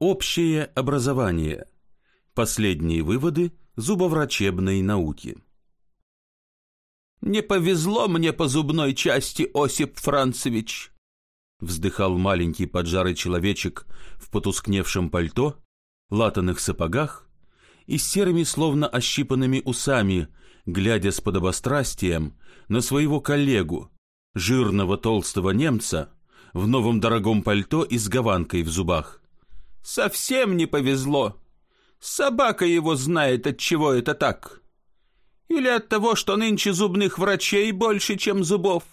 Общее образование. Последние выводы зубоврачебной науки. «Не повезло мне по зубной части, Осип Францевич!» Вздыхал маленький поджарый человечек в потускневшем пальто, латаных сапогах и с серыми словно ощипанными усами, глядя с подобострастием на своего коллегу, жирного толстого немца, в новом дорогом пальто и с гаванкой в зубах. Совсем не повезло. Собака его знает, от чего это так. Или от того, что нынче зубных врачей больше, чем зубов.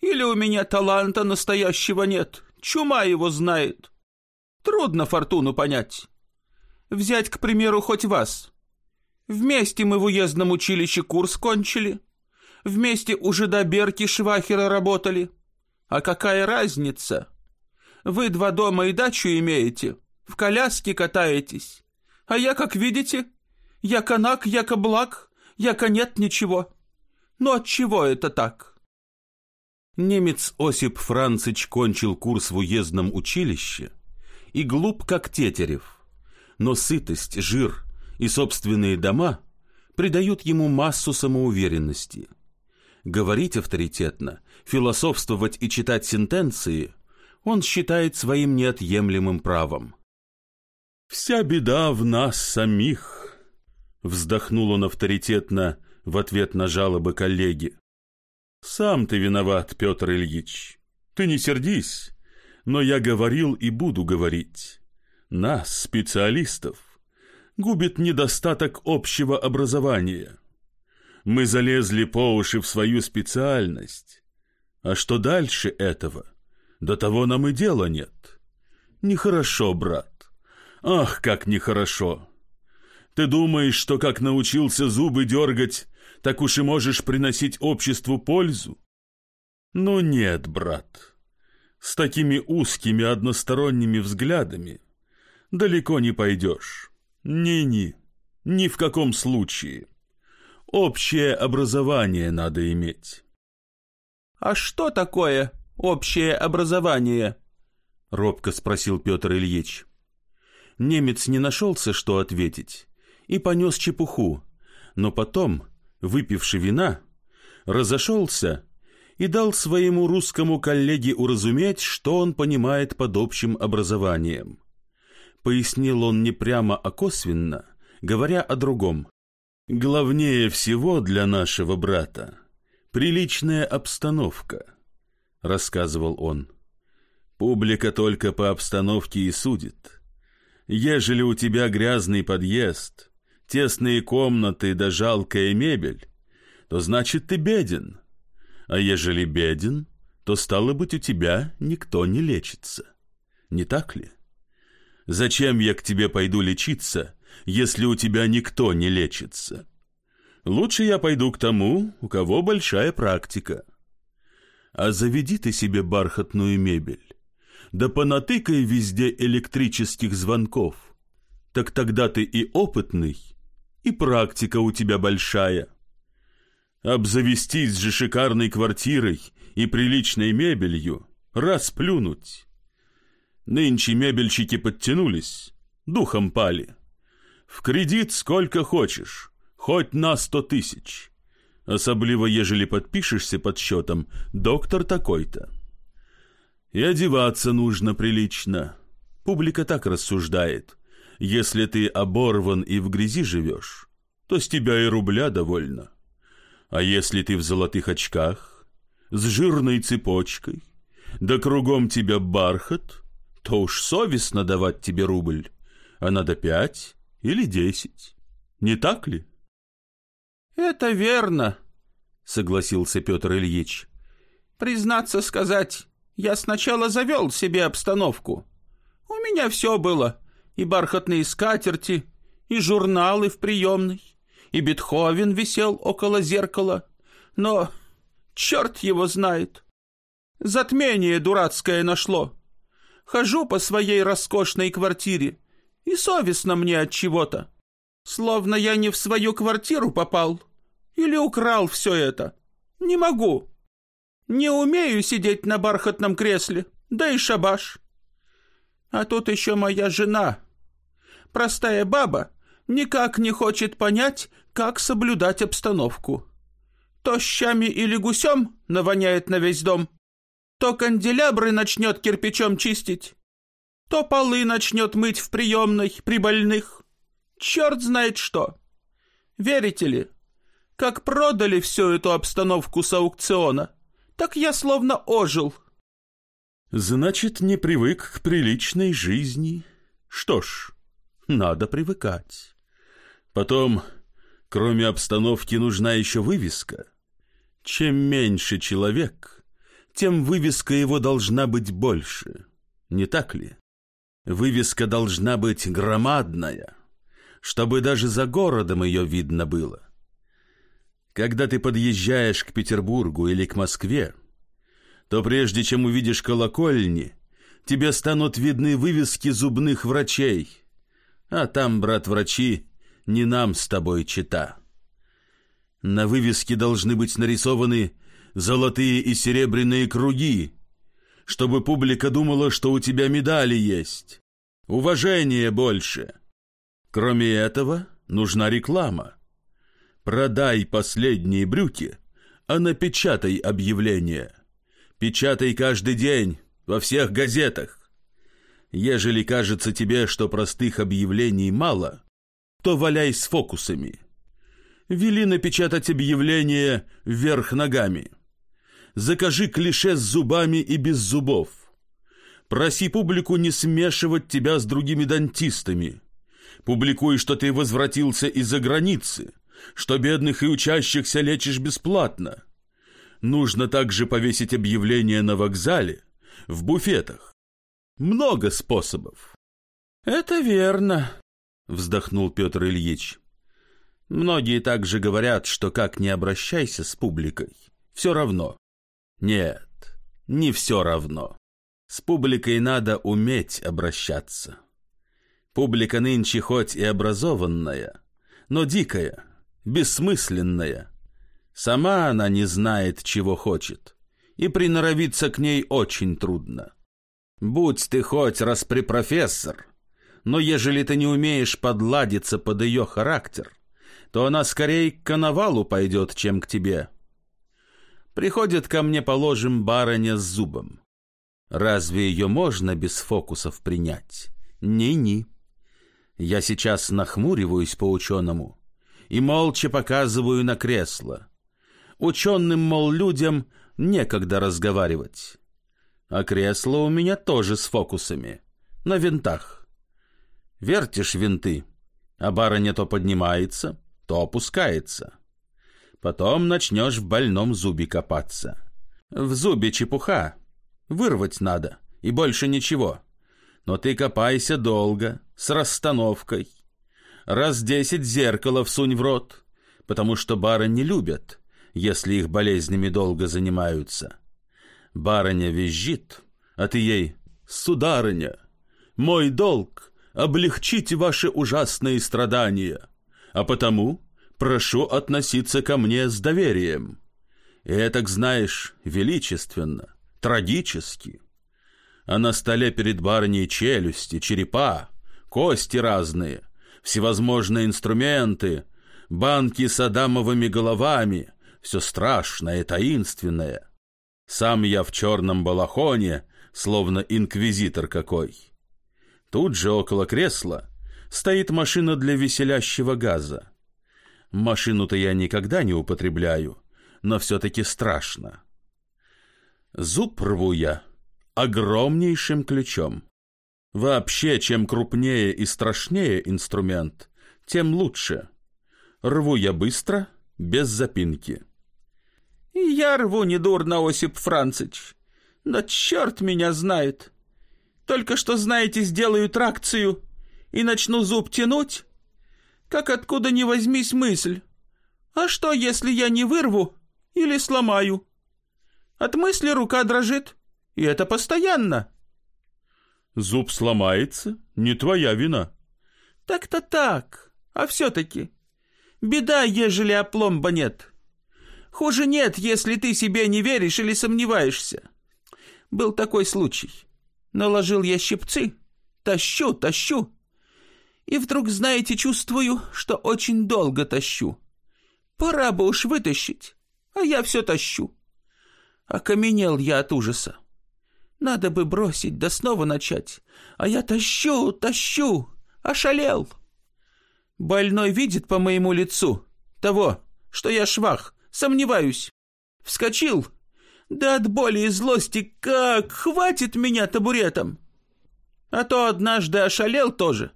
Или у меня таланта настоящего нет, чума его знает. Трудно фортуну понять. Взять, к примеру, хоть вас. Вместе мы в уездном училище курс кончили. Вместе у жида Берки Швахера работали. А какая разница? Вы два дома и дачу имеете, в коляске катаетесь. А я, как видите, я канак, яко благ, яко нет ничего. Но от чего это так? Немец Осип Францич кончил курс в уездном училище и глуп, как Тетерев. Но сытость, жир и собственные дома придают ему массу самоуверенности. Говорить авторитетно, философствовать и читать сентенции он считает своим неотъемлемым правом. «Вся беда в нас самих», — вздохнул он авторитетно в ответ на жалобы коллеги. «Сам ты виноват, Петр Ильич. Ты не сердись, но я говорил и буду говорить. Нас, специалистов, губит недостаток общего образования. Мы залезли по уши в свою специальность. А что дальше этого? До того нам и дела нет. Нехорошо, брат. Ах, как нехорошо! Ты думаешь, что как научился зубы дергать, так уж и можешь приносить обществу пользу? Ну нет, брат. С такими узкими односторонними взглядами далеко не пойдешь. Ни-ни, ни в каком случае. Общее образование надо иметь. «А что такое общее образование?» — робко спросил Петр Ильич. Немец не нашелся, что ответить, и понес чепуху, но потом, выпивши вина, разошелся и дал своему русскому коллеге уразуметь, что он понимает под общим образованием. Пояснил он не прямо, а косвенно, говоря о другом. «Главнее всего для нашего брата приличная обстановка», — рассказывал он. «Публика только по обстановке и судит». Ежели у тебя грязный подъезд, тесные комнаты да жалкая мебель, то значит ты беден. А ежели беден, то стало быть у тебя никто не лечится. Не так ли? Зачем я к тебе пойду лечиться, если у тебя никто не лечится? Лучше я пойду к тому, у кого большая практика. А заведи ты себе бархатную мебель да понатыкай везде электрических звонков. Так тогда ты и опытный, и практика у тебя большая. Обзавестись же шикарной квартирой и приличной мебелью, расплюнуть. Нынче мебельщики подтянулись, духом пали. В кредит сколько хочешь, хоть на сто тысяч. Особливо, ежели подпишешься под счетом «доктор такой-то». И одеваться нужно прилично. Публика так рассуждает. Если ты оборван и в грязи живешь, то с тебя и рубля довольно. А если ты в золотых очках, с жирной цепочкой, да кругом тебя бархат, то уж совестно давать тебе рубль, а надо пять или десять. Не так ли? — Это верно, — согласился Петр Ильич. — Признаться сказать, я сначала завел себе обстановку. У меня все было. И бархатные скатерти, и журналы в приемной, и Бетховен висел около зеркала. Но черт его знает. Затмение дурацкое нашло. Хожу по своей роскошной квартире, и совестно мне от чего-то. Словно я не в свою квартиру попал или украл все это. Не могу. Не умею сидеть на бархатном кресле, да и шабаш. А тут еще моя жена. Простая баба никак не хочет понять, как соблюдать обстановку. То щами или гусем навоняет на весь дом, то канделябры начнет кирпичом чистить, то полы начнет мыть в приемной при больных. Черт знает что. Верите ли, как продали всю эту обстановку с аукциона, так я словно ожил. Значит, не привык к приличной жизни. Что ж, надо привыкать. Потом, кроме обстановки, нужна еще вывеска. Чем меньше человек, тем вывеска его должна быть больше. Не так ли? Вывеска должна быть громадная, чтобы даже за городом ее видно было. Когда ты подъезжаешь к Петербургу или к Москве, то прежде чем увидишь колокольни, тебе станут видны вывески зубных врачей. А там, брат, врачи, не нам с тобой чита. На вывеске должны быть нарисованы золотые и серебряные круги, чтобы публика думала, что у тебя медали есть. Уважение больше. Кроме этого, нужна реклама. Продай последние брюки, а напечатай объявление. Печатай каждый день во всех газетах. Ежели кажется тебе, что простых объявлений мало, то валяй с фокусами. Вели напечатать объявление вверх ногами. Закажи клише с зубами и без зубов. Проси публику не смешивать тебя с другими дантистами. Публикуй, что ты возвратился из-за границы, что бедных и учащихся лечишь бесплатно. Нужно также повесить объявление на вокзале, в буфетах. Много способов. Это верно, вздохнул Петр Ильич. Многие также говорят, что как не обращайся с публикой, все равно. Нет, не все равно. С публикой надо уметь обращаться. Публика нынче хоть и образованная, но дикая, бессмысленная. Сама она не знает, чего хочет, и приноровиться к ней очень трудно. Будь ты хоть распрепрофессор, но ежели ты не умеешь подладиться под ее характер, то она скорее к коновалу пойдет, чем к тебе. Приходит ко мне, положим, барыня с зубом. Разве ее можно без фокусов принять? Ни-ни. Я сейчас нахмуриваюсь по-ученому и молча показываю на кресло. Ученым, мол, людям некогда разговаривать. А кресло у меня тоже с фокусами, на винтах. Вертишь винты, а барыня то поднимается, то опускается. Потом начнешь в больном зубе копаться. В зубе чепуха, вырвать надо, и больше ничего. Но ты копайся долго, с расстановкой. Раз десять зеркало всунь в рот, потому что бары не любят, если их болезнями долго занимаются. Барыня визжит, а ты ей «Сударыня, мой долг — облегчить ваши ужасные страдания, а потому прошу относиться ко мне с доверием». И это, знаешь, величественно, трагически. А на столе перед барыней челюсти, черепа, кости разные, всевозможные инструменты, банки с адамовыми головами, все страшное, таинственное. Сам я в черном балахоне, словно инквизитор какой. Тут же около кресла стоит машина для веселящего газа. Машину-то я никогда не употребляю, но все-таки страшно. Зуб рву я огромнейшим ключом. Вообще, чем крупнее и страшнее инструмент, тем лучше. Рву я быстро, без запинки. И я рву недурно, Осип Францич. Но черт меня знает. Только что, знаете, сделаю тракцию и начну зуб тянуть, как откуда ни возьмись мысль. А что, если я не вырву или сломаю? От мысли рука дрожит, и это постоянно. Зуб сломается, не твоя вина. Так-то так, а все-таки. Беда, ежели опломба нет. Хуже нет, если ты себе не веришь или сомневаешься. Был такой случай. Наложил я щипцы, тащу, тащу. И вдруг, знаете, чувствую, что очень долго тащу. Пора бы уж вытащить, а я все тащу. Окаменел я от ужаса. Надо бы бросить, да снова начать. А я тащу, тащу, ошалел. Больной видит по моему лицу того, что я швах, сомневаюсь. Вскочил, да от боли и злости как хватит меня табуретом. А то однажды ошалел тоже,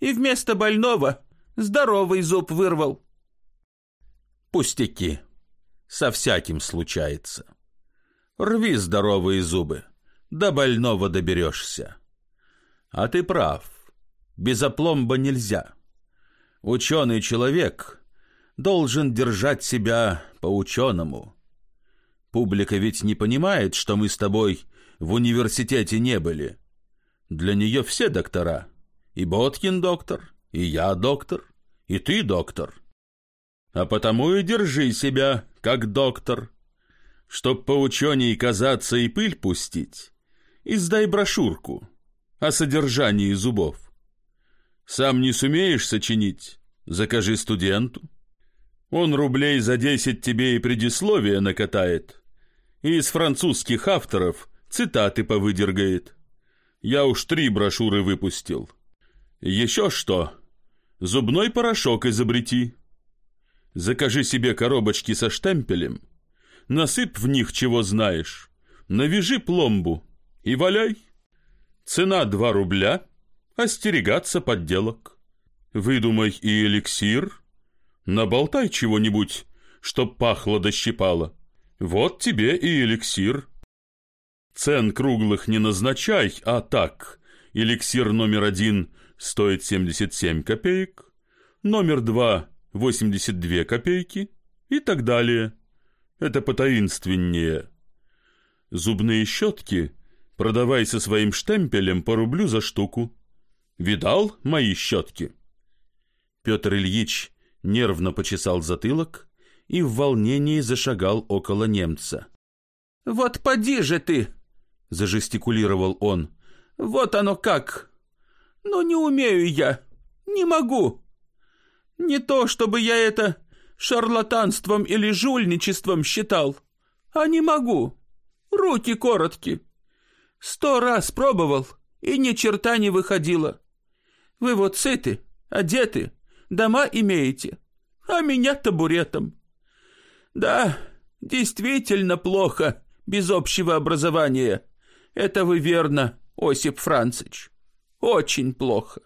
и вместо больного здоровый зуб вырвал. Пустяки. Со всяким случается. Рви здоровые зубы, до больного доберешься. А ты прав, без опломба нельзя. Ученый человек должен держать себя по-ученому. Публика ведь не понимает, что мы с тобой в университете не были. Для нее все доктора. И Боткин доктор, и я доктор, и ты доктор. А потому и держи себя, как доктор. Чтоб по учении казаться и пыль пустить, издай брошюрку о содержании зубов. Сам не сумеешь сочинить, закажи студенту. Он рублей за десять тебе и предисловие накатает, и из французских авторов цитаты повыдергает. Я уж три брошюры выпустил. Еще что? Зубной порошок изобрети. Закажи себе коробочки со штемпелем, насыпь в них чего знаешь, навяжи пломбу и валяй. Цена два рубля, остерегаться подделок. Выдумай и эликсир, наболтай чего-нибудь, чтоб пахло да щипало. Вот тебе и эликсир. Цен круглых не назначай, а так. Эликсир номер один стоит 77 копеек, номер два – 82 копейки и так далее. Это потаинственнее. Зубные щетки продавай со своим штемпелем по рублю за штуку. Видал мои щетки? Петр Ильич нервно почесал затылок и в волнении зашагал около немца. «Вот поди же ты!» — зажестикулировал он. «Вот оно как! Но не умею я, не могу. Не то, чтобы я это шарлатанством или жульничеством считал, а не могу. Руки коротки. Сто раз пробовал, и ни черта не выходило. Вы вот сыты, одеты, дома имеете, а меня табуретом. Да, действительно плохо без общего образования. Это вы верно, Осип Францич. Очень плохо.